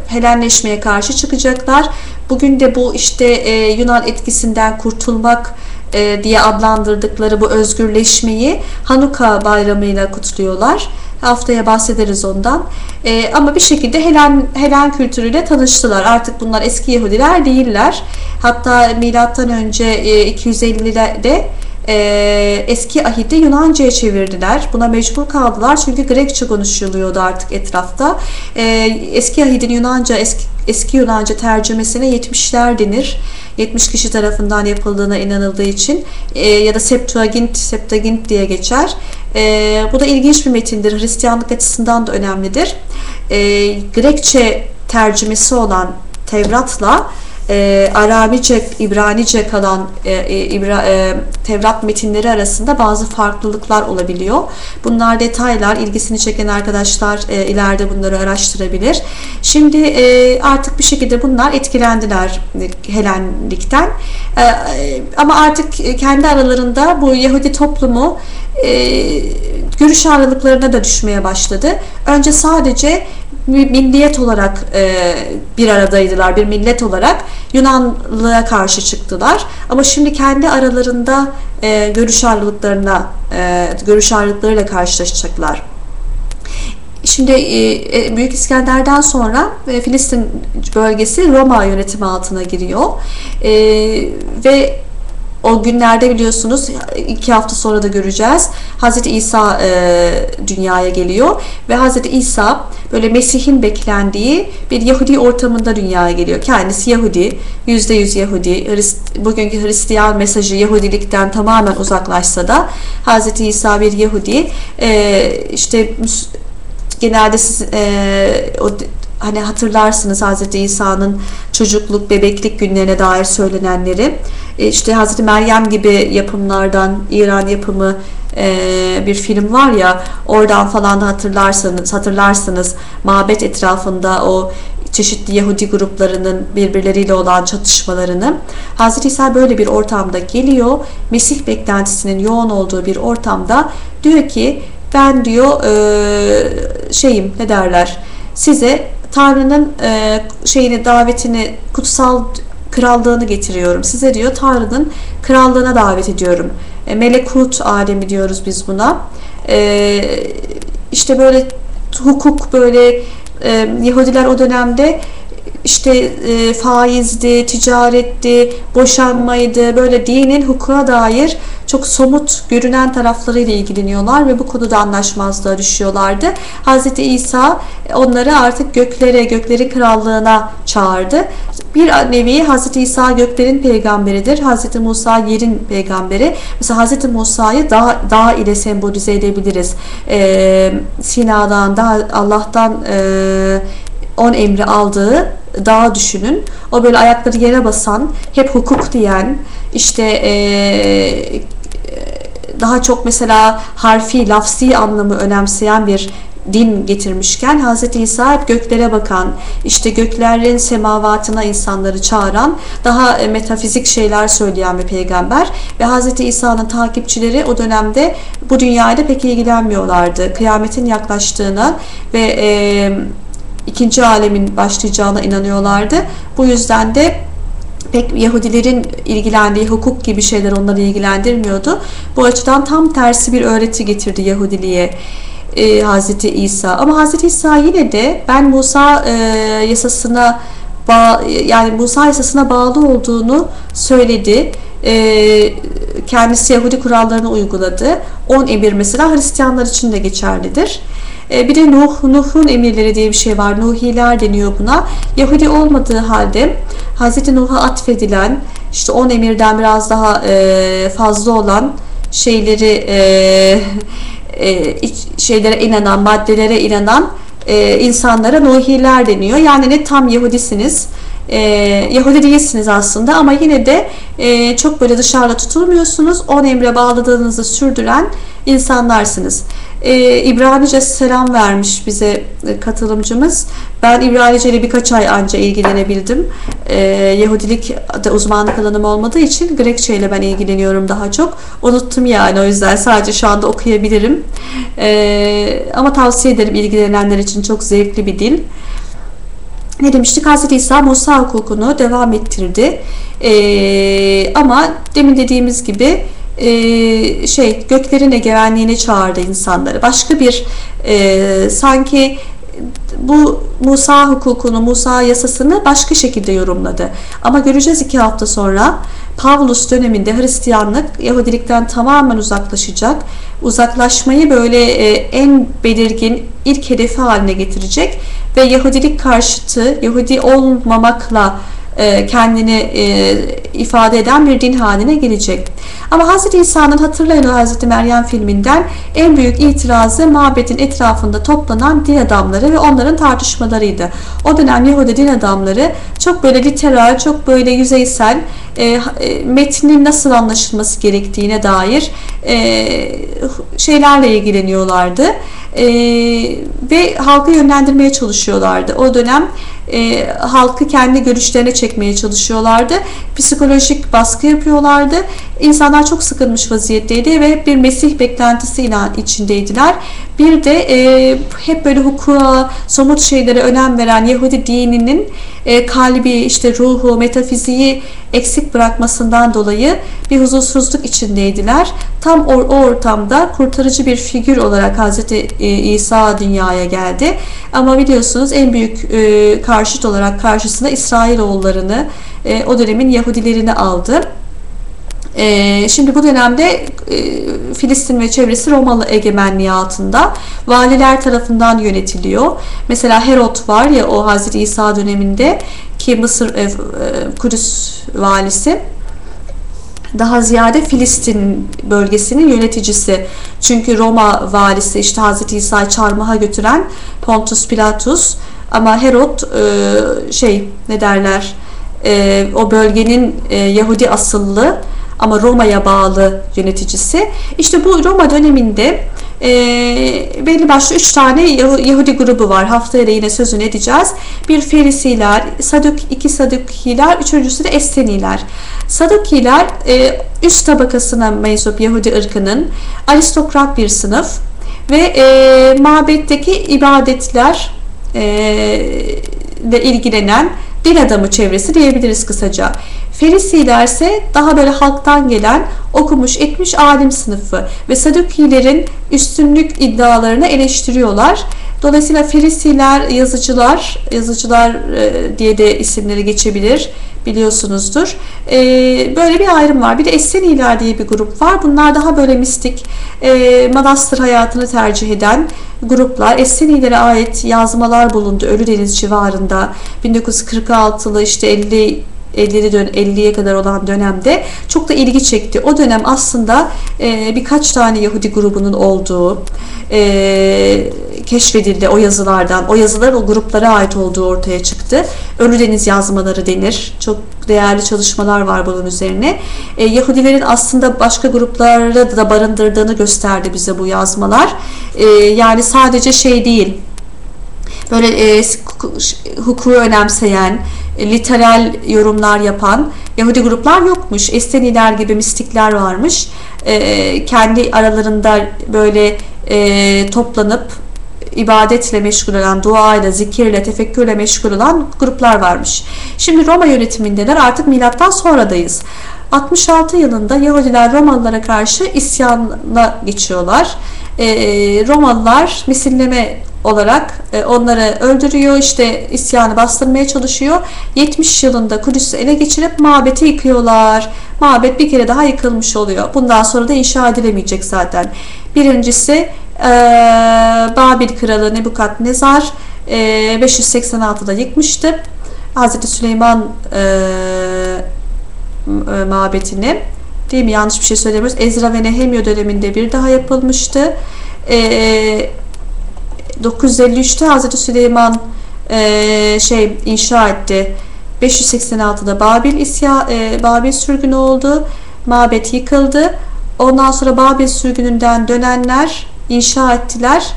Helenleşmeye karşı çıkacaklar Bugün de bu işte e, Yunan etkisinden kurtulmak e, diye adlandırdıkları bu özgürleşmeyi Hanuka bayramıyla kutluyorlar. Haftaya bahsederiz ondan. E, ama bir şekilde Helen, Helen kültürüyle tanıştılar. Artık bunlar eski Yahudiler değiller. Hatta milattan önce e, 250'de e, eski ahidi Yunanca'ya çevirdiler. Buna mecbur kaldılar çünkü Grekçe konuşuluyordu artık etrafta. E, eski ahidin Yunanca, eski, eski Yunanca tercümesine 70'ler denir. 70 kişi tarafından yapıldığına inanıldığı için e, ya da Septuagint, Septuagint diye geçer. E, bu da ilginç bir metindir. Hristiyanlık açısından da önemlidir. E, Grekçe tercümesi olan Tevrat'la e, Aramice, İbranice kalan e, e, İbra, e, Tevrat metinleri arasında bazı farklılıklar olabiliyor. Bunlar detaylar, ilgisini çeken arkadaşlar e, ileride bunları araştırabilir. Şimdi e, artık bir şekilde bunlar etkilendiler Helenlikten. E, e, ama artık kendi aralarında bu Yahudi toplumu e, görüş ayrılıklarına da düşmeye başladı. Önce sadece bir milliyet olarak e, bir aradaydılar, bir millet olarak Yunanlığa karşı çıktılar. Ama şimdi kendi aralarında e, görüş ayrılıklarına, e, görüş ayrılıklarıyla karşılaşacaklar. Şimdi e, e, Büyük İskender'den sonra e, Filistin bölgesi Roma yönetimi altına giriyor. Ve o günlerde biliyorsunuz iki hafta sonra da göreceğiz. Hazreti İsa e, dünyaya geliyor ve Hazreti İsa böyle Mesih'in beklendiği bir Yahudi ortamında dünyaya geliyor. Kendisi Yahudi, yüzde yüz Yahudi. Hrist, bugünkü Hristiyan mesajı Yahudilikten tamamen uzaklaşsa da Hazreti İsa bir Yahudi. E, işte genelde siz e, o hani hatırlarsınız Hazreti İsa'nın çocukluk, bebeklik günlerine dair söylenenleri. E, işte Hazreti Meryem gibi yapımlardan İran yapımı e, bir film var ya oradan falan da hatırlarsanız hatırlarsınız mabet etrafında o çeşitli Yahudi gruplarının birbirleriyle olan çatışmalarını. Hazreti İsa böyle bir ortamda geliyor. Mesih beklentisinin yoğun olduğu bir ortamda diyor ki ben diyor e, şeyim ne derler size Tanrı'nın e, şeyini davetini kutsal krallığını getiriyorum. Size diyor Tanrı'nın krallığına davet ediyorum. E, melekut alemi diyoruz biz buna. E, işte böyle hukuk böyle e, Yahudiler o dönemde işte e, faizdi, ticaretti, boşanmaydı, böyle dinin hukuka dair çok somut görünen taraflarıyla ilgileniyorlar ve bu konuda anlaşmazlığa düşüyorlardı. Hz. İsa onları artık göklere, göklerin krallığına çağırdı. Bir nevi Hz. İsa göklerin peygamberidir. Hz. Musa yerin peygamberi. Mesela Hz. Musa'yı dağ, dağ ile sembolize edebiliriz. Ee, Sina'dan, da Allah'tan e, on emri aldığı dağı düşünün. O böyle ayakları yere basan, hep hukuk diyen, işte ee, daha çok mesela harfi, lafsi anlamı önemseyen bir din getirmişken Hz. İsa hep göklere bakan, işte göklerin semavatına insanları çağıran, daha e, metafizik şeyler söyleyen bir peygamber ve Hz. İsa'nın takipçileri o dönemde bu dünyayla pek ilgilenmiyorlardı. Kıyametin yaklaştığına ve e, ikinci alemin başlayacağına inanıyorlardı. Bu yüzden de pek Yahudilerin ilgilendiği hukuk gibi şeyler onları ilgilendirmiyordu. Bu açıdan tam tersi bir öğreti getirdi Yahudiliğe e, Hazreti İsa. Ama Hazreti İsa yine de ben Musa e, yasasına bağ, yani Musa yasasına bağlı olduğunu söyledi. E, kendisi Yahudi kurallarını uyguladı. 10 emir mesela Hristiyanlar için de geçerlidir. E, bir de Nuh, Nuh'un emirleri diye bir şey var. Nuhiler deniyor buna. Yahudi olmadığı halde Hz. Nuh'a atfedilen işte 10 emirden biraz daha e, fazla olan şeyleri e, şeylere inanan, maddelere inanan insanlara Nuhiler deniyor. Yani ne tam Yahudisiniz e, Yahudi değilsiniz aslında ama yine de e, çok böyle dışarıda tutulmuyorsunuz. On emre bağladığınızı sürdüren insanlarsınız. E, İbranice selam vermiş bize e, katılımcımız. Ben İbranice ile birkaç ay anca ilgilenebildim. E, Yahudilik de uzmanlık alanım olmadığı için Grekçe ile ben ilgileniyorum daha çok. Unuttum yani o yüzden sadece şu anda okuyabilirim. E, ama tavsiye ederim ilgilenenler için çok zevkli bir dil ne demiştik? Hz. İsa Musa hukukunu devam ettirdi. Ee, ama demin dediğimiz gibi e, şey göklerin egemenliğine çağırdı insanları. Başka bir e, sanki bu Musa hukukunu, Musa yasasını başka şekilde yorumladı. Ama göreceğiz iki hafta sonra Pavlus döneminde Hristiyanlık Yahudilikten tamamen uzaklaşacak. Uzaklaşmayı böyle e, en belirgin ilk hedefi haline getirecek ve Yahudilik karşıtı, Yahudi olmamakla kendini e, ifade eden bir din haline gelecek. Ama Hz. İsa'nın hatırlayın o Hz. Meryem filminden en büyük itirazı mabedin etrafında toplanan din adamları ve onların tartışmalarıydı. O dönem Yahudi din adamları çok böyle literal, çok böyle yüzeysel e, e, metnin nasıl anlaşılması gerektiğine dair e, şeylerle ilgileniyorlardı. E, ve halkı yönlendirmeye çalışıyorlardı. O dönem e, halkı kendi görüşlerine çekmeye çalışıyorlardı. Psikolojik baskı yapıyorlardı. İnsanlar çok sıkılmış vaziyetteydi ve hep bir Mesih beklentisi içindeydiler. Bir de e, hep böyle hukuka, somut şeylere önem veren Yahudi dininin e, kalbi, işte ruhu, metafiziği eksik bırakmasından dolayı bir huzursuzluk içindeydiler. Tam o, o ortamda kurtarıcı bir figür olarak Hz. E, İsa dünyaya geldi. Ama biliyorsunuz en büyük e, karşıt olarak karşısına İsrailoğullarını, e, o dönemin Yahudilerini aldı. E, şimdi bu dönemde e, Filistin ve çevresi Romalı egemenliği altında valiler tarafından yönetiliyor. Mesela Herod var ya o Hazreti İsa döneminde ki Mısır e, Kudüs valisi daha ziyade Filistin bölgesinin yöneticisi. Çünkü Roma valisi işte Hazreti İsa'yı çarmıha götüren Pontus Pilatus ama Herod şey ne derler o bölgenin Yahudi asıllı ama Roma'ya bağlı yöneticisi. İşte bu Roma döneminde e, belli başlı üç tane Yahudi grubu var. Haftaya yine sözünü edeceğiz. Bir Ferisiler, Saduk, iki Sadukiler, üçüncüsü de Esteniler. Sadukiler e, üst tabakasına mensup Yahudi ırkının aristokrat bir sınıf ve e, mabetteki ibadetler e, ile ilgilenen din adamı çevresi diyebiliriz kısaca. Ferisiler ise daha böyle halktan gelen okumuş etmiş alim sınıfı ve Sadukilerin üstünlük iddialarını eleştiriyorlar. Dolayısıyla Ferisiler yazıcılar, yazıcılar e, diye de isimleri geçebilir biliyorsunuzdur. E, böyle bir ayrım var. Bir de Esseniler diye bir grup var. Bunlar daha böyle mistik, e, manastır hayatını tercih eden gruplar. Essenilere ait yazmalar bulundu Ölüdeniz civarında. 1946'lı işte 50 50'li dön 50'ye kadar olan dönemde çok da ilgi çekti. O dönem aslında e, birkaç tane Yahudi grubunun olduğu e, keşfedildi o yazılardan. O yazılar o gruplara ait olduğu ortaya çıktı. Ölüdeniz yazmaları denir. Çok değerli çalışmalar var bunun üzerine. E, Yahudilerin aslında başka gruplarda da barındırdığını gösterdi bize bu yazmalar. E, yani sadece şey değil böyle e, hukuku önemseyen, literal yorumlar yapan Yahudi gruplar yokmuş. Esteniler gibi mistikler varmış. E, kendi aralarında böyle e, toplanıp ibadetle meşgul olan, duayla, zikirle, tefekkürle meşgul olan gruplar varmış. Şimdi Roma yönetimindeler artık milattan sonradayız. 66 yılında Yahudiler Romalılara karşı isyana geçiyorlar. Ee, Romalılar misilleme olarak e, onları öldürüyor. işte isyanı bastırmaya çalışıyor. 70 yılında Kudüs'ü ele geçirip mabeti yıkıyorlar. Mabet bir kere daha yıkılmış oluyor. Bundan sonra da inşa edilemeyecek zaten. Birincisi e, Babil kralı Nebukadnezar e, 586'da yıkmıştı. Hazreti Süleyman e, e, mabetini değil mi? Yanlış bir şey söylemiyoruz. Ezra ve Nehemya döneminde bir daha yapılmıştı. Eee 953'te Hazreti Süleyman e, şey inşa etti. 586'da Babil isya e, Babil sürgünü oldu. Mabet yıkıldı. Ondan sonra Babil sürgününden dönenler inşa ettiler.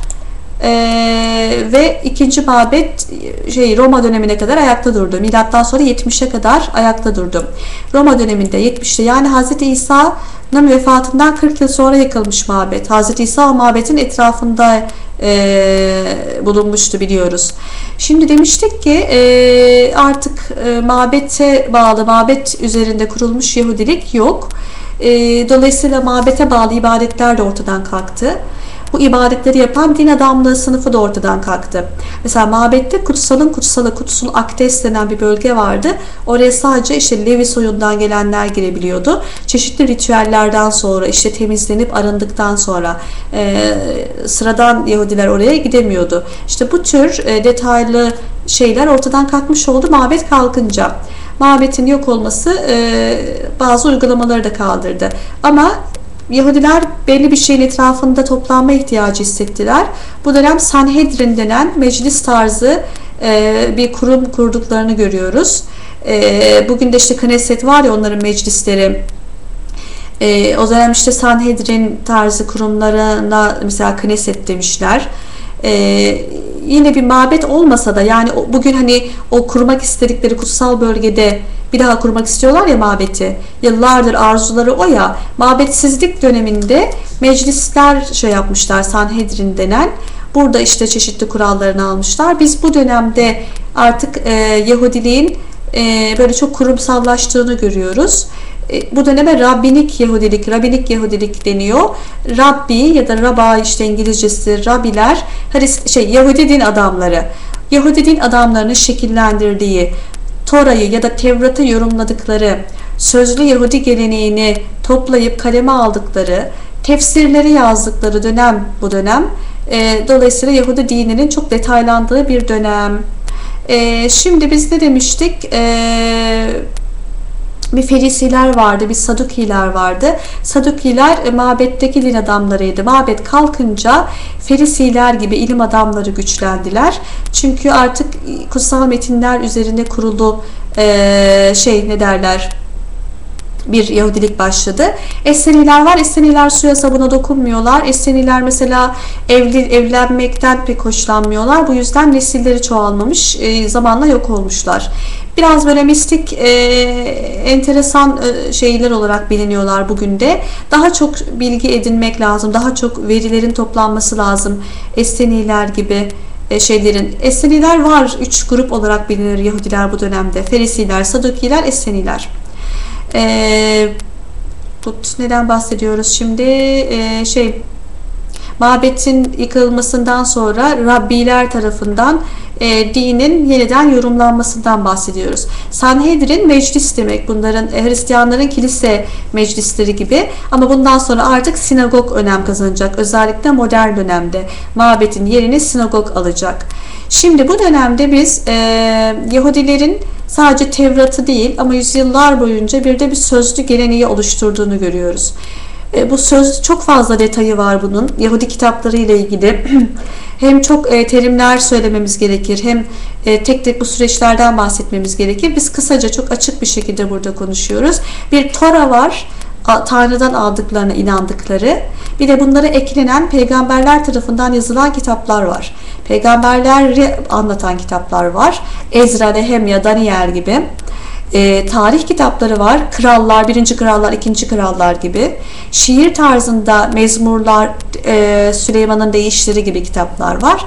Ee, ve ikinci mabet şey Roma dönemine kadar ayakta durdu. Milattan sonra 70'e kadar ayakta durdu. Roma döneminde 70'te yani Hz. İsa'nın vefatından 40 yıl sonra yıkılmış mabet. Hz. İsa o mabetin etrafında e, bulunmuştu biliyoruz. Şimdi demiştik ki e, artık e, mabete bağlı, mabet üzerinde kurulmuş Yahudilik yok. E, dolayısıyla mabete bağlı ibadetler de ortadan kalktı bu ibadetleri yapan din adamlığı sınıfı da ortadan kalktı. Mesela mabette kutsalın kutsalı, kutsul akdes denen bir bölge vardı. Oraya sadece işte Levi soyundan gelenler girebiliyordu. Çeşitli ritüellerden sonra işte temizlenip arındıktan sonra e, sıradan Yahudiler oraya gidemiyordu. İşte bu tür e, detaylı şeyler ortadan kalkmış oldu mabet kalkınca. mabetin yok olması e, bazı uygulamaları da kaldırdı. Ama Yahudiler belli bir şeyin etrafında toplanma ihtiyacı hissettiler. Bu dönem Sanhedrin denen meclis tarzı e, bir kurum kurduklarını görüyoruz. E, bugün de işte Knesset var ya onların meclisleri. E, o dönem işte Sanhedrin tarzı kurumlarına mesela Knesset demişler. Yine bir mabet olmasa da yani bugün hani o kurmak istedikleri kutsal bölgede bir daha kurmak istiyorlar ya mabeti. Yıllardır arzuları o ya. Mabetsizlik döneminde meclisler şey yapmışlar Sanhedrin denen. Burada işte çeşitli kurallarını almışlar. Biz bu dönemde artık e, Yahudiliğin e, böyle çok kurumsallaştığını görüyoruz. E, bu döneme Rabbinik Yahudilik, Rabbinik Yahudilik deniyor. Rabbi ya da Rabba işte İngilizcesi Rabiler, şey Yahudi din adamları. Yahudi din adamlarını şekillendirdiği, Tora'yı ya da Tevrat'ı yorumladıkları, sözlü Yahudi geleneğini toplayıp kaleme aldıkları, tefsirleri yazdıkları dönem bu dönem. E, dolayısıyla Yahudi dininin çok detaylandığı bir dönem. E, şimdi biz ne demiştik? E, bir Ferisiler vardı, bir Sadukiler vardı. Sadukiler e, mabetteki din adamlarıydı. Mabet kalkınca Ferisiler gibi ilim adamları güçlendiler. Çünkü artık kutsal metinler üzerine kurulu e, şey ne derler bir Yahudilik başladı. Eseniler var. Eseniler suya sabuna dokunmuyorlar. Eseniler mesela evli, evlenmekten pek hoşlanmıyorlar. Bu yüzden nesilleri çoğalmamış. E, zamanla yok olmuşlar. Biraz böyle mistik, e, enteresan e, şeyler olarak biliniyorlar bugün de. Daha çok bilgi edinmek lazım. Daha çok verilerin toplanması lazım. Eseniler gibi e, şeylerin. Eseniler var. Üç grup olarak bilinir Yahudiler bu dönemde. Ferisiler, Sadukiler, Eseniler. E, put neden bahsediyoruz şimdi? E, şey mabetin yıkılmasından sonra Rabbiler tarafından e, dinin yeniden yorumlanmasından bahsediyoruz. Sanhedrin meclis demek. Bunların e, Hristiyanların kilise meclisleri gibi. Ama bundan sonra artık sinagog önem kazanacak. Özellikle modern dönemde mabetin yerini sinagog alacak. Şimdi bu dönemde biz e, Yahudilerin sadece Tevrat'ı değil ama yüzyıllar boyunca bir de bir sözlü geleneği oluşturduğunu görüyoruz. E, bu söz çok fazla detayı var bunun. Yahudi kitapları ile ilgili hem çok e, terimler söylememiz gerekir hem e, tek tek bu süreçlerden bahsetmemiz gerekir. Biz kısaca çok açık bir şekilde burada konuşuyoruz. Bir Tora var. Tanrı'dan aldıklarına inandıkları bir de bunlara eklenen peygamberler tarafından yazılan kitaplar var. Peygamberleri anlatan kitaplar var. Ezra, Nehemya, Daniel gibi e, tarih kitapları var. Krallar, birinci krallar, ikinci krallar gibi. Şiir tarzında mezmurlar, e, Süleyman'ın değişleri gibi kitaplar var.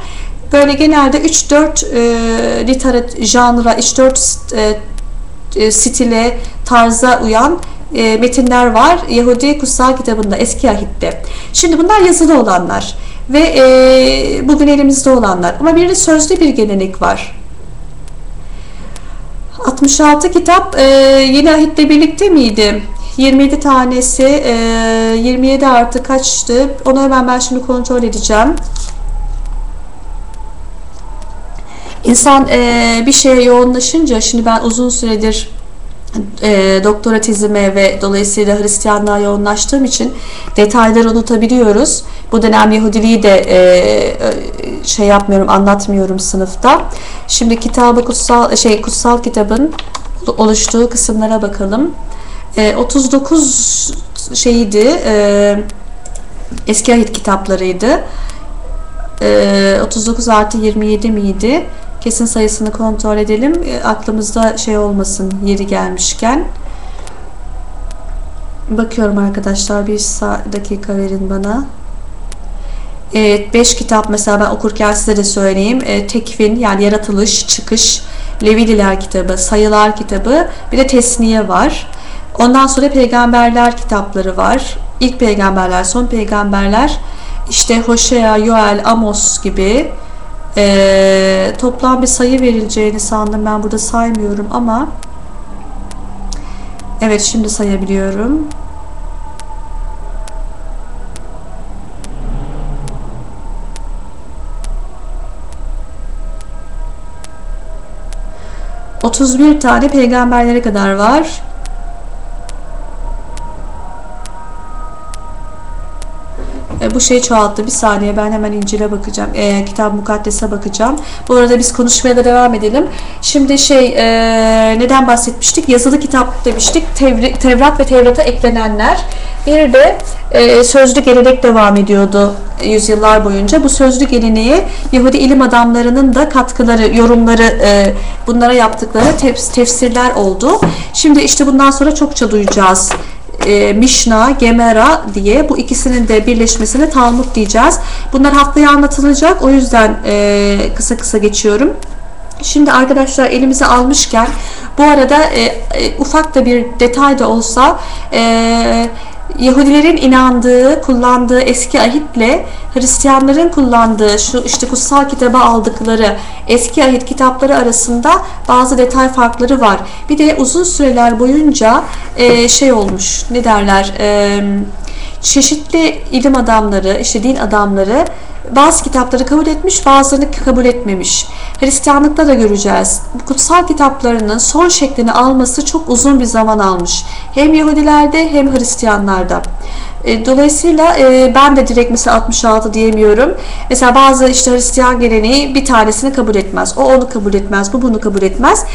Böyle genelde 3-4 e, literat janra, 3-4 e, e, stile, tarza uyan e, metinler var. Yahudi kutsal kitabında, eski ahitte. Şimdi bunlar yazılı olanlar ve e, bugün elimizde olanlar. Ama bir de sözlü bir gelenek var. 66 kitap e, yeni ahitle birlikte miydi? 27 tanesi e, 27 artı kaçtı? Onu hemen ben şimdi kontrol edeceğim. İnsan e, bir şeye yoğunlaşınca şimdi ben uzun süredir e, doktora tezime ve dolayısıyla Hristiyanlığa yoğunlaştığım için detayları unutabiliyoruz. Bu dönem Yahudiliği de e, e, şey yapmıyorum, anlatmıyorum sınıfta. Şimdi kitabı kutsal şey kutsal kitabın oluştuğu kısımlara bakalım. E, 39 şeydi e, eski ahit kitaplarıydı. E, 39 artı 27 miydi? Kesin sayısını kontrol edelim. E, aklımızda şey olmasın yeri gelmişken. Bakıyorum arkadaşlar. Bir dakika verin bana. Evet 5 kitap mesela ben okurken size de söyleyeyim. E, tekvin yani yaratılış, çıkış, Levililer kitabı, sayılar kitabı bir de tesniye var. Ondan sonra peygamberler kitapları var. İlk peygamberler, son peygamberler işte Hoşea, Yoel, Amos gibi e, toplam bir sayı verileceğini sandım. Ben burada saymıyorum ama evet şimdi sayabiliyorum. 31 tane peygamberlere kadar var. Bu şey çoğalttı. Bir saniye ben hemen İncil'e bakacağım. E, Kitap Mukaddes'e bakacağım. Bu arada biz konuşmaya da devam edelim. Şimdi şey e, neden bahsetmiştik? Yazılı kitap demiştik. Tevri, Tevrat ve Tevrat'a eklenenler. Bir de e, sözlü gelenek devam ediyordu yüzyıllar boyunca. Bu sözlü geleneğe Yahudi ilim adamlarının da katkıları, yorumları, e, bunlara yaptıkları tef- tefsirler oldu. Şimdi işte bundan sonra çokça duyacağız e, Mishnah, Gemera diye bu ikisinin de birleşmesine Talmud diyeceğiz. Bunlar haftaya anlatılacak. O yüzden e, kısa kısa geçiyorum. Şimdi arkadaşlar elimize almışken bu arada e, e, ufak da bir detay da olsa e, Yahudilerin inandığı, kullandığı eski ahitle Hristiyanların kullandığı şu işte kutsal kitaba aldıkları eski ahit kitapları arasında bazı detay farkları var. Bir de uzun süreler boyunca e, şey olmuş ne derler e, çeşitli ilim adamları işte din adamları bazı kitapları kabul etmiş bazılarını kabul etmemiş. Hristiyanlıkta da göreceğiz. Bu kutsal kitaplarının son şeklini alması çok uzun bir zaman almış. Hem Yahudilerde hem Hristiyanlarda. E, dolayısıyla e, ben de direkt mesela 66 diyemiyorum. Mesela bazı işte Hristiyan geleneği bir tanesini kabul etmez. O onu kabul etmez, bu bunu kabul etmez.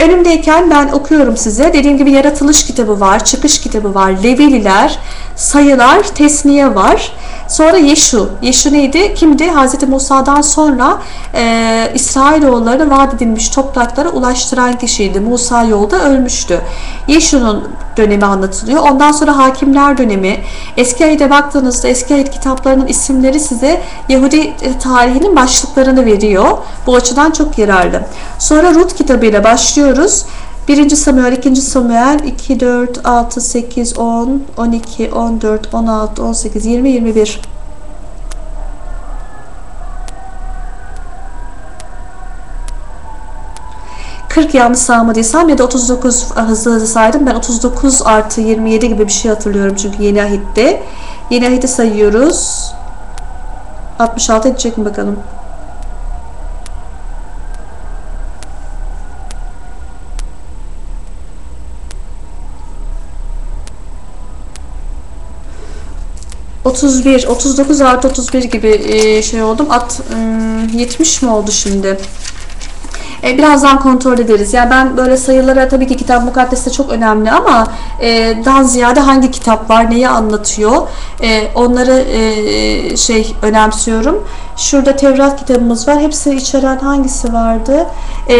Önümdeyken ben okuyorum size. Dediğim gibi yaratılış kitabı var, çıkış kitabı var, Leveliler, sayılar, tesniye var. Sonra Yeşu. Yeşu neydi? Kimdi? Hz. Musa'dan sonra e, İsrailoğullarına vaat edilmiş topraklara ulaştıran kişiydi. Musa yolda ölmüştü. Yeşu'nun dönemi anlatılıyor. Ondan sonra hakimler dönemi. Eski ayete baktığınızda eski ayet kitaplarının isimleri size Yahudi tarihinin başlıklarını veriyor. Bu açıdan çok yararlı. Sonra Rut kitabıyla başlıyoruz. 1. Samuel, 2. Samuel 2, 4, 6, 8, 10, 12, 14, 16, 18, 20, 21. ...40 yanlış saymadıysam ya da 39 hızlı hızlı saydım. Ben 39 artı 27 gibi bir şey hatırlıyorum çünkü yeni ahitte. Yeni ahiti sayıyoruz. 66 edecek mi bakalım? 31, 39 artı 31 gibi şey oldum. At, 70 mi oldu şimdi? E, birazdan kontrol ederiz. Yani ben böyle sayılara tabii ki kitap mukaddesi çok önemli ama e, dan ziyade hangi kitap var, neyi anlatıyor e, onları e, şey önemsiyorum. Şurada Tevrat kitabımız var. Hepsi içeren hangisi vardı? E,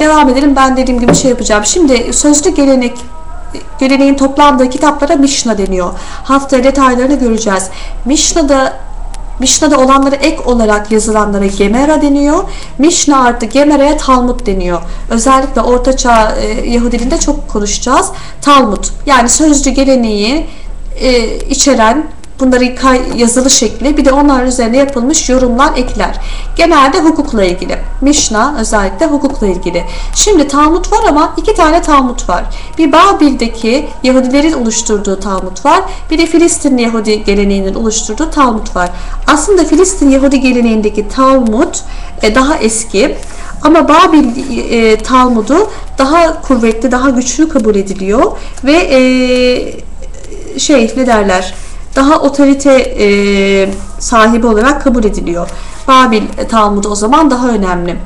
devam edelim. Ben dediğim gibi şey yapacağım. Şimdi sözlü gelenek geleneğin toplandığı kitaplara Mishnah deniyor. Haftaya detaylarını göreceğiz. Mishnah'da Mishnah'da olanları ek olarak yazılanlara Gemera deniyor. Mishnah artı Gemera'ya Talmud deniyor. Özellikle Ortaçağ e, Yahudiliğinde çok konuşacağız. Talmud yani sözcü geleneği e, içeren Bunları yazılı şekli bir de onlar üzerine yapılmış yorumlar ekler. Genelde hukukla ilgili. Mishnah özellikle hukukla ilgili. Şimdi Talmud var ama iki tane Talmud var. Bir Babil'deki Yahudilerin oluşturduğu Talmud var. Bir de Filistin Yahudi geleneğinin oluşturduğu Talmud var. Aslında Filistin Yahudi geleneğindeki Talmud e, daha eski. Ama Babil e, Talmud'u daha kuvvetli, daha güçlü kabul ediliyor ve e, şey ne derler? Daha otorite e, sahibi olarak kabul ediliyor. Babil Talmud o zaman daha önemli.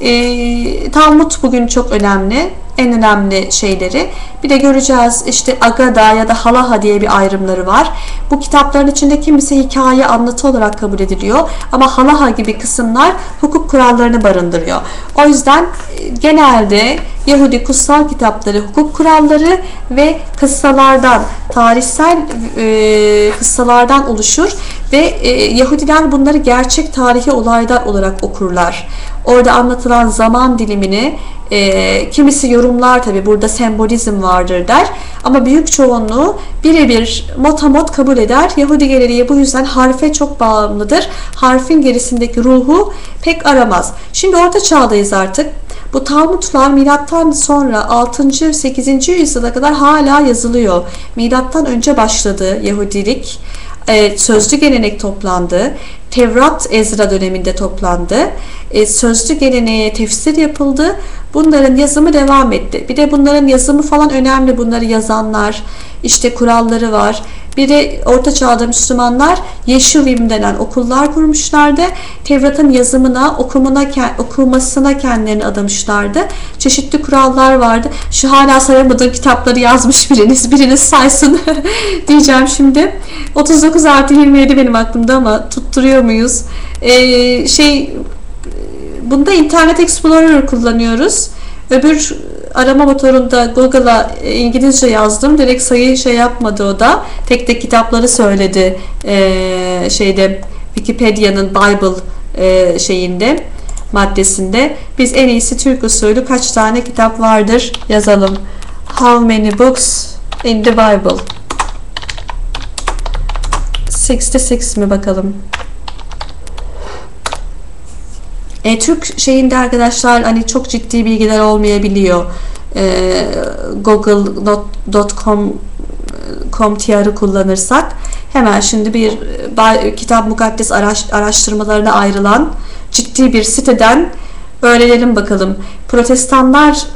E, Talmud bugün çok önemli. En önemli şeyleri. Bir de göreceğiz işte Agada ya da Halaha diye bir ayrımları var. Bu kitapların içinde kimisi hikaye anlatı olarak kabul ediliyor. Ama Halaha gibi kısımlar hukuk kurallarını barındırıyor. O yüzden e, genelde Yahudi kutsal kitapları hukuk kuralları ve kıssalardan, tarihsel e, kıssalardan oluşur ve e, Yahudiler bunları gerçek tarihi olaylar olarak okurlar. Orada anlatılan zaman dilimini e, kimisi yorumlar tabi burada sembolizm vardır der ama büyük çoğunluğu birebir motamot kabul eder. Yahudi geleneği bu yüzden harfe çok bağımlıdır. Harfin gerisindeki ruhu pek aramaz. Şimdi orta çağdayız artık. Bu Talmudlar milattan sonra 6. 8. yüzyıla kadar hala yazılıyor. Milattan önce başladı Yahudilik. E, sözlü gelenek toplandı. Tevrat Ezra döneminde toplandı. E, sözlü geleneğe tefsir yapıldı. Bunların yazımı devam etti. Bir de bunların yazımı falan önemli. Bunları yazanlar, işte kuralları var. Bir de Orta Çağ'da Müslümanlar Yeşuvim denen okullar kurmuşlardı. Tevrat'ın yazımına, okumuna, okumasına kendilerini adamışlardı. Çeşitli kurallar vardı. Şu hala sayamadığım kitapları yazmış biriniz. Biriniz saysın diyeceğim şimdi. 39 artı 27 benim aklımda ama tutturuyor muyuz? Ee, şey bunda Internet Explorer kullanıyoruz. Öbür arama motorunda Google'a İngilizce yazdım. Direkt sayı şey yapmadı o da. Tek tek kitapları söyledi. Ee, şeyde Wikipedia'nın Bible e, şeyinde maddesinde. Biz en iyisi Türk usulü kaç tane kitap vardır yazalım. How many books in the Bible? 66 mi bakalım? E, Türk şeyinde arkadaşlar hani çok ciddi bilgiler olmayabiliyor. E, Google.com com.tr'ı kullanırsak hemen şimdi bir kitap mukaddes araş, araştırmalarına ayrılan ciddi bir siteden öğrenelim bakalım. Protestanlar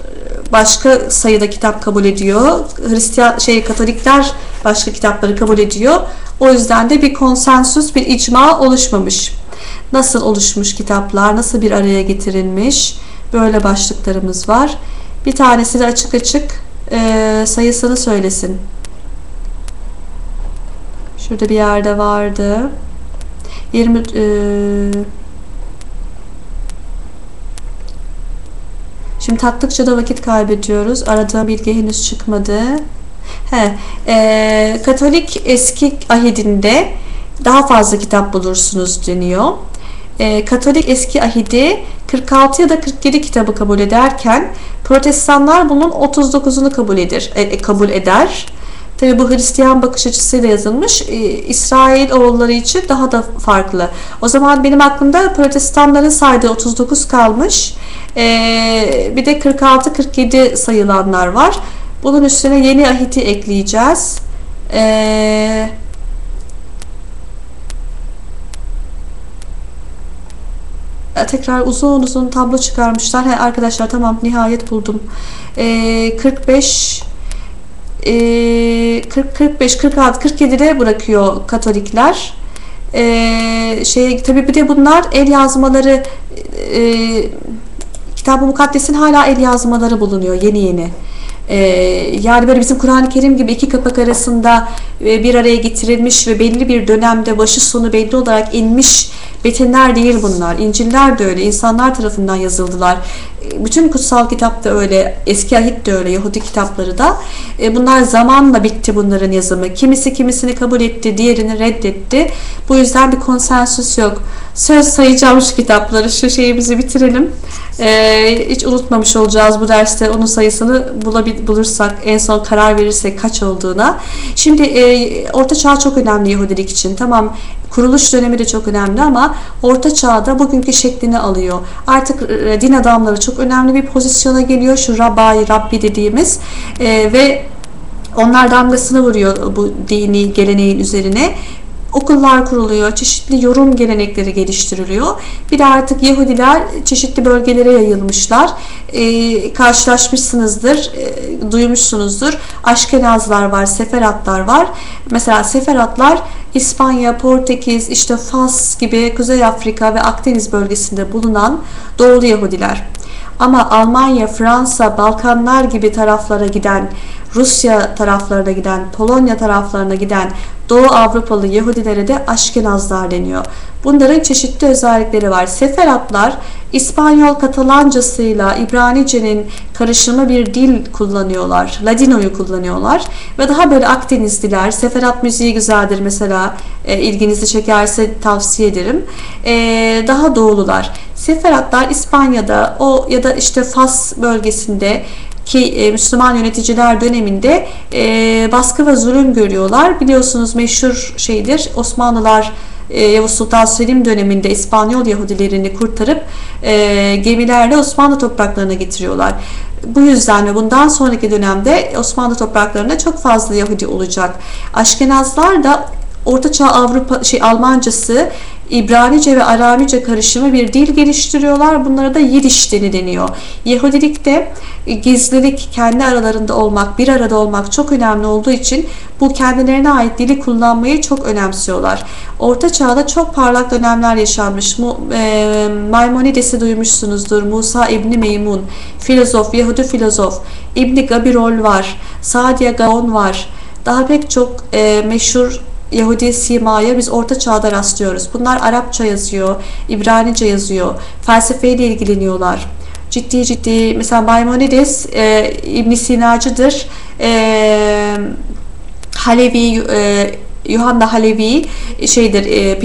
başka sayıda kitap kabul ediyor. Hristiyan şey Katolikler başka kitapları kabul ediyor. O yüzden de bir konsensüs, bir icma oluşmamış nasıl oluşmuş kitaplar, nasıl bir araya getirilmiş böyle başlıklarımız var. Bir tanesi de açık açık e, sayısını söylesin. Şurada bir yerde vardı. 20 e, Şimdi taktıkça da vakit kaybediyoruz. Aradığım bilgi henüz çıkmadı. He, e, Katolik eski ahidinde daha fazla kitap bulursunuz deniyor e, Katolik eski ahidi 46 ya da 47 kitabı kabul ederken protestanlar bunun 39'unu kabul eder. E, kabul eder. Tabi bu Hristiyan bakış açısıyla yazılmış. E, İsrail oğulları için daha da farklı. O zaman benim aklımda protestanların saydığı 39 kalmış. E, bir de 46-47 sayılanlar var. Bunun üstüne yeni ahiti ekleyeceğiz. Eee tekrar uzun uzun tablo çıkarmışlar. He, arkadaşlar tamam nihayet buldum. E, 45 e, 40 45 46 47'de bırakıyor Katolikler. E, şey tabii bir de bunlar el yazmaları e, Kitab-ı Mukaddes'in hala el yazmaları bulunuyor yeni yeni. Ee, yani böyle bizim Kur'an-ı Kerim gibi iki kapak arasında e, bir araya getirilmiş ve belli bir dönemde başı sonu belli olarak inmiş Betinler değil bunlar. İnciller de öyle. İnsanlar tarafından yazıldılar. Bütün kutsal kitap da öyle. Eski ahit de öyle. Yahudi kitapları da. E, bunlar zamanla bitti bunların yazımı. Kimisi kimisini kabul etti. Diğerini reddetti. Bu yüzden bir konsensüs yok. Söz sayacağım şu kitapları. Şu şeyimizi bitirelim. Ee, hiç unutmamış olacağız bu derste onun sayısını bulabil, bulursak en son karar verirsek kaç olduğuna. Şimdi e, Orta Çağ çok önemli Yahudilik için. Tamam kuruluş dönemi de çok önemli ama Orta Çağ'da bugünkü şeklini alıyor. Artık e, din adamları çok önemli bir pozisyona geliyor. Şu Rabbi, Rabbi dediğimiz e, ve onlar damgasını vuruyor bu dini geleneğin üzerine okullar kuruluyor, çeşitli yorum gelenekleri geliştiriliyor. Bir de artık Yahudiler çeşitli bölgelere yayılmışlar. E, karşılaşmışsınızdır, e, duymuşsunuzdur. Aşkenazlar var, Seferatlar var. Mesela Seferatlar İspanya, Portekiz, işte Fas gibi Kuzey Afrika ve Akdeniz bölgesinde bulunan Doğulu Yahudiler. Ama Almanya, Fransa, Balkanlar gibi taraflara giden, Rusya taraflarına giden, Polonya taraflarına giden Doğu Avrupalı Yahudilere de Aşkenazlar deniyor. Bunların çeşitli özellikleri var. Seferatlar İspanyol Katalancasıyla İbranice'nin karışımı bir dil kullanıyorlar. Ladino'yu kullanıyorlar. Ve daha böyle Akdenizliler. Seferat müziği güzeldir mesela. E, ilginizi çekerse tavsiye ederim. E, daha doğulular. Seferatlar İspanya'da o ya da işte Fas bölgesinde ki e, Müslüman yöneticiler döneminde e, baskı ve zulüm görüyorlar. Biliyorsunuz meşhur şeydir Osmanlılar Yavuz Sultan Selim döneminde İspanyol Yahudilerini kurtarıp e, gemilerle Osmanlı topraklarına getiriyorlar. Bu yüzden ve bundan sonraki dönemde Osmanlı topraklarında çok fazla Yahudi olacak. Aşkenazlar da Ortaçağ Avrupa şey Almancası İbranice ve Aramice karışımı bir dil geliştiriyorlar. Bunlara da Yidiş dili deniyor. Yahudilikte gizlilik, kendi aralarında olmak, bir arada olmak çok önemli olduğu için bu kendilerine ait dili kullanmayı çok önemsiyorlar. Orta Çağ'da çok parlak dönemler yaşanmış. E, Maimonides'i duymuşsunuzdur. Musa İbni Meymun, filozof, Yahudi filozof. İbni Gabirol var. Sadia Gaon var. Daha pek çok e, meşhur Yahudi simaya biz Orta Çağ'da rastlıyoruz. Bunlar Arapça yazıyor, İbranice yazıyor, felsefeyle ilgileniyorlar. Ciddi ciddi mesela Maimonides e, İbn Sinacıdır. E, Halevi e, Yuhanna Halevi şeydir e,